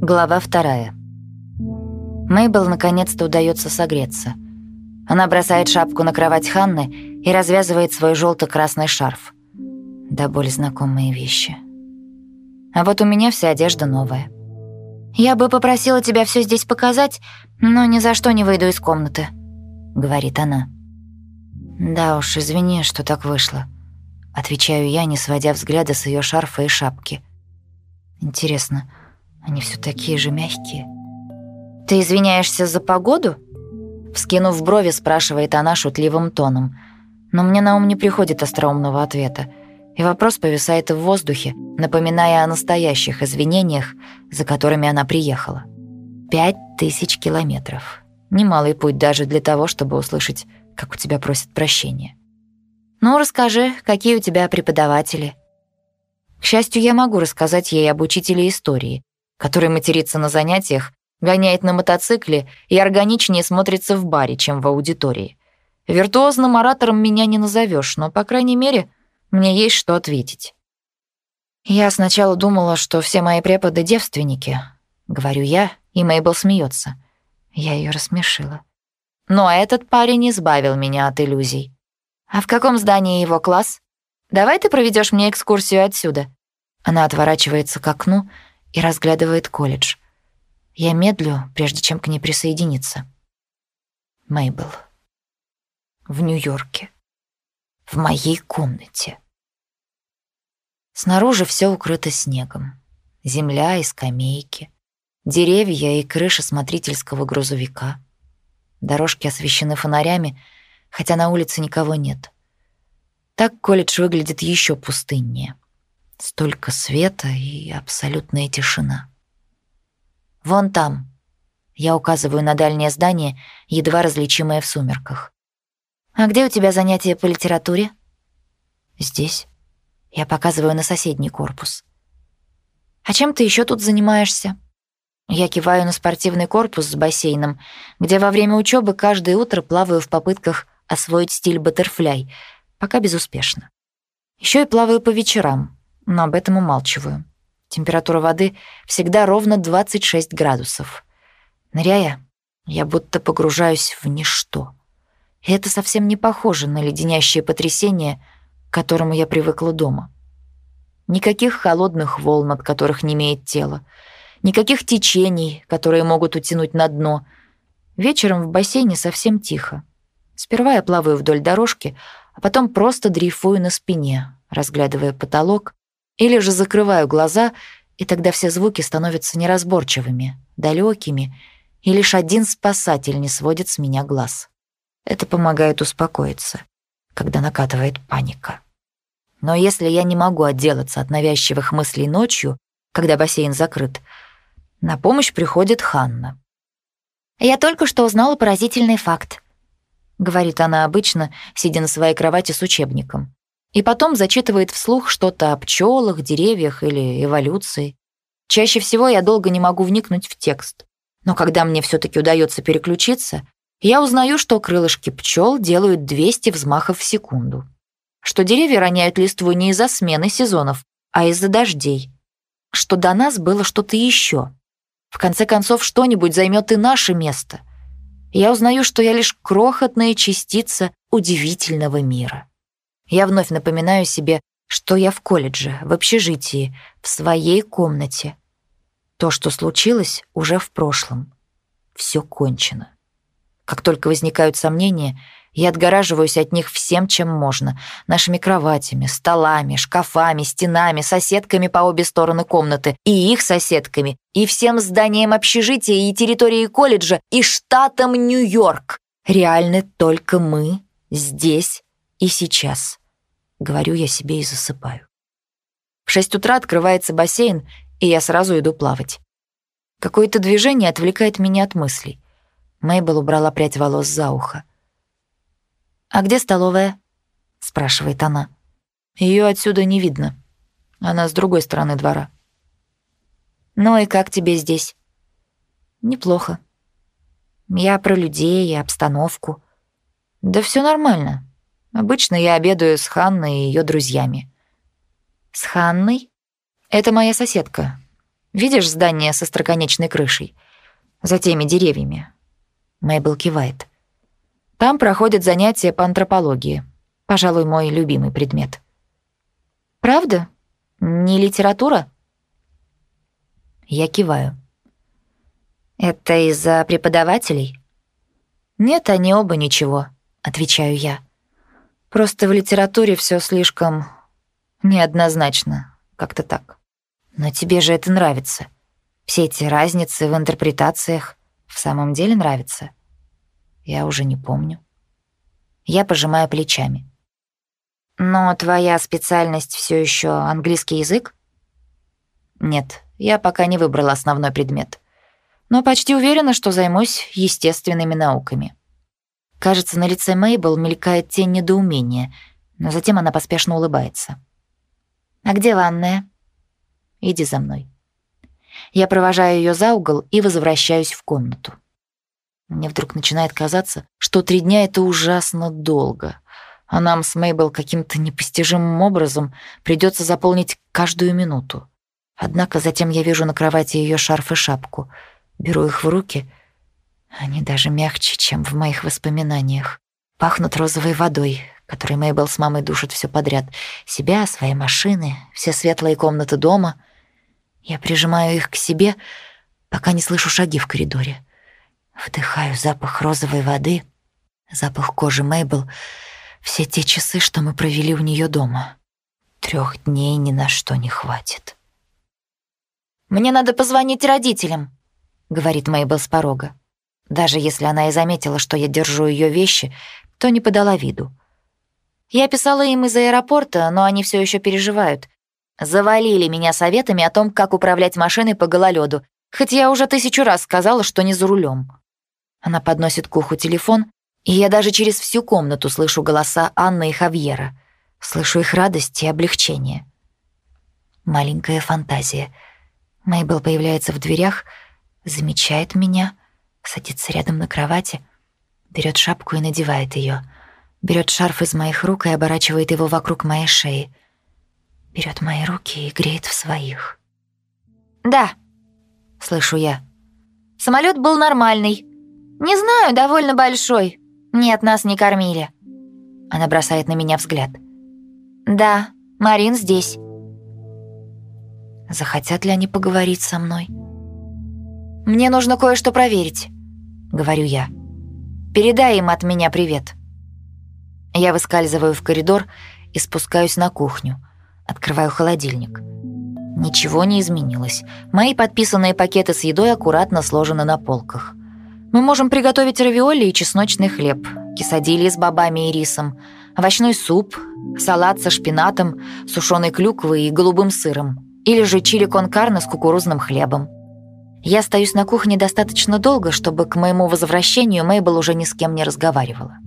Глава вторая. Мейбл наконец-то удается согреться. Она бросает шапку на кровать Ханны и развязывает свой желто-красный шарф. Да более знакомые вещи. А вот у меня вся одежда новая. «Я бы попросила тебя все здесь показать, но ни за что не выйду из комнаты», — говорит она. «Да уж, извини, что так вышло», — отвечаю я, не сводя взгляда с ее шарфа и шапки. «Интересно, они все такие же мягкие?» «Ты извиняешься за погоду?» Вскинув брови, спрашивает она шутливым тоном. Но мне на ум не приходит остроумного ответа, и вопрос повисает в воздухе, напоминая о настоящих извинениях, за которыми она приехала. Пять тысяч километров. Немалый путь даже для того, чтобы услышать как у тебя просят прощения. Ну, расскажи, какие у тебя преподаватели. К счастью, я могу рассказать ей об учителе истории, который матерится на занятиях, гоняет на мотоцикле и органичнее смотрится в баре, чем в аудитории. Виртуозным оратором меня не назовешь, но, по крайней мере, мне есть что ответить. Я сначала думала, что все мои преподы — девственники. Говорю я, и Мейбл смеется. Я ее рассмешила. Но этот парень избавил меня от иллюзий. А в каком здании его класс? Давай ты проведешь мне экскурсию отсюда. Она отворачивается к окну и разглядывает колледж. Я медлю, прежде чем к ней присоединиться. Мейбл. В Нью-Йорке. В моей комнате. Снаружи все укрыто снегом. Земля и скамейки. Деревья и крыша смотрительского грузовика. Дорожки освещены фонарями, хотя на улице никого нет. Так колледж выглядит еще пустыннее. Столько света и абсолютная тишина. Вон там. Я указываю на дальнее здание, едва различимое в сумерках. А где у тебя занятия по литературе? Здесь. Я показываю на соседний корпус. А чем ты еще тут занимаешься? Я киваю на спортивный корпус с бассейном, где во время учебы каждое утро плаваю в попытках освоить стиль баттерфляй, пока безуспешно. Еще и плаваю по вечерам, но об этом умалчиваю. Температура воды всегда ровно 26 градусов. Ныряя, я будто погружаюсь в ничто. И это совсем не похоже на леденящее потрясение, к которому я привыкла дома. Никаких холодных волн, от которых не имеет тело — Никаких течений, которые могут утянуть на дно. Вечером в бассейне совсем тихо. Сперва я плаваю вдоль дорожки, а потом просто дрейфую на спине, разглядывая потолок, или же закрываю глаза, и тогда все звуки становятся неразборчивыми, далекими, и лишь один спасатель не сводит с меня глаз. Это помогает успокоиться, когда накатывает паника. Но если я не могу отделаться от навязчивых мыслей ночью, когда бассейн закрыт, на помощь приходит Ханна. «Я только что узнала поразительный факт», — говорит она обычно, сидя на своей кровати с учебником. И потом зачитывает вслух что-то о пчелах, деревьях или эволюции. Чаще всего я долго не могу вникнуть в текст. Но когда мне все таки удается переключиться, я узнаю, что крылышки пчел делают 200 взмахов в секунду. Что деревья роняют листву не из-за смены сезонов, а из-за дождей. Что до нас было что-то еще. В конце концов, что-нибудь займет и наше место. Я узнаю, что я лишь крохотная частица удивительного мира. Я вновь напоминаю себе, что я в колледже, в общежитии, в своей комнате. То, что случилось, уже в прошлом. Все кончено. Как только возникают сомнения, я отгораживаюсь от них всем, чем можно. Нашими кроватями, столами, шкафами, стенами, соседками по обе стороны комнаты, и их соседками, и всем зданием общежития и территорией колледжа, и штатом Нью-Йорк. Реальны только мы, здесь и сейчас. Говорю я себе и засыпаю. В шесть утра открывается бассейн, и я сразу иду плавать. Какое-то движение отвлекает меня от мыслей. Мейбл убрала прядь волос за ухо. «А где столовая?» — спрашивает она. Ее отсюда не видно. Она с другой стороны двора. «Ну и как тебе здесь?» «Неплохо. Я про людей и обстановку. Да все нормально. Обычно я обедаю с Ханной и ее друзьями». «С Ханной?» Это моя соседка. Видишь здание со строконечной крышей? За теми деревьями. Мэйбл кивает. Там проходят занятия по антропологии. Пожалуй, мой любимый предмет. Правда? Не литература? Я киваю. Это из-за преподавателей? Нет, они оба ничего, отвечаю я. Просто в литературе все слишком неоднозначно, как-то так. Но тебе же это нравится. Все эти разницы в интерпретациях в самом деле нравятся. Я уже не помню. Я пожимаю плечами. Но твоя специальность все еще английский язык? Нет, я пока не выбрала основной предмет. Но почти уверена, что займусь естественными науками. Кажется, на лице Мейбл мелькает тень недоумения, но затем она поспешно улыбается. «А где ванная?» «Иди за мной». Я провожаю ее за угол и возвращаюсь в комнату. Мне вдруг начинает казаться, что три дня — это ужасно долго, а нам с Мейбл каким-то непостижимым образом придется заполнить каждую минуту. Однако затем я вижу на кровати ее шарф и шапку, беру их в руки — они даже мягче, чем в моих воспоминаниях. Пахнут розовой водой, которой Мейбл с мамой душат все подряд. Себя, свои машины, все светлые комнаты дома. Я прижимаю их к себе, пока не слышу шаги в коридоре. Вдыхаю запах розовой воды, запах кожи Мейбл, все те часы, что мы провели у нее дома. Трех дней ни на что не хватит. «Мне надо позвонить родителям», — говорит Мейбл с порога. Даже если она и заметила, что я держу ее вещи, то не подала виду. Я писала им из аэропорта, но они все еще переживают. Завалили меня советами о том, как управлять машиной по гололеду, хоть я уже тысячу раз сказала, что не за рулем. Она подносит к уху телефон, и я даже через всю комнату слышу голоса Анны и Хавьера. Слышу их радость и облегчение. Маленькая фантазия. Мейбл появляется в дверях, замечает меня — садится рядом на кровати, берет шапку и надевает ее, берет шарф из моих рук и оборачивает его вокруг моей шеи, берет мои руки и греет в своих. «Да», — слышу я. «Самолет был нормальный. Не знаю, довольно большой. Нет, нас не кормили». Она бросает на меня взгляд. «Да, Марин здесь». Захотят ли они поговорить со мной? «Мне нужно кое-что проверить», — говорю я. «Передай им от меня привет». Я выскальзываю в коридор и спускаюсь на кухню. Открываю холодильник. Ничего не изменилось. Мои подписанные пакеты с едой аккуратно сложены на полках. Мы можем приготовить равиоли и чесночный хлеб, кисадили с бобами и рисом, овощной суп, салат со шпинатом, сушеной клюквой и голубым сыром, или же чили кон карне с кукурузным хлебом. Я остаюсь на кухне достаточно долго, чтобы к моему возвращению Мейбл уже ни с кем не разговаривала.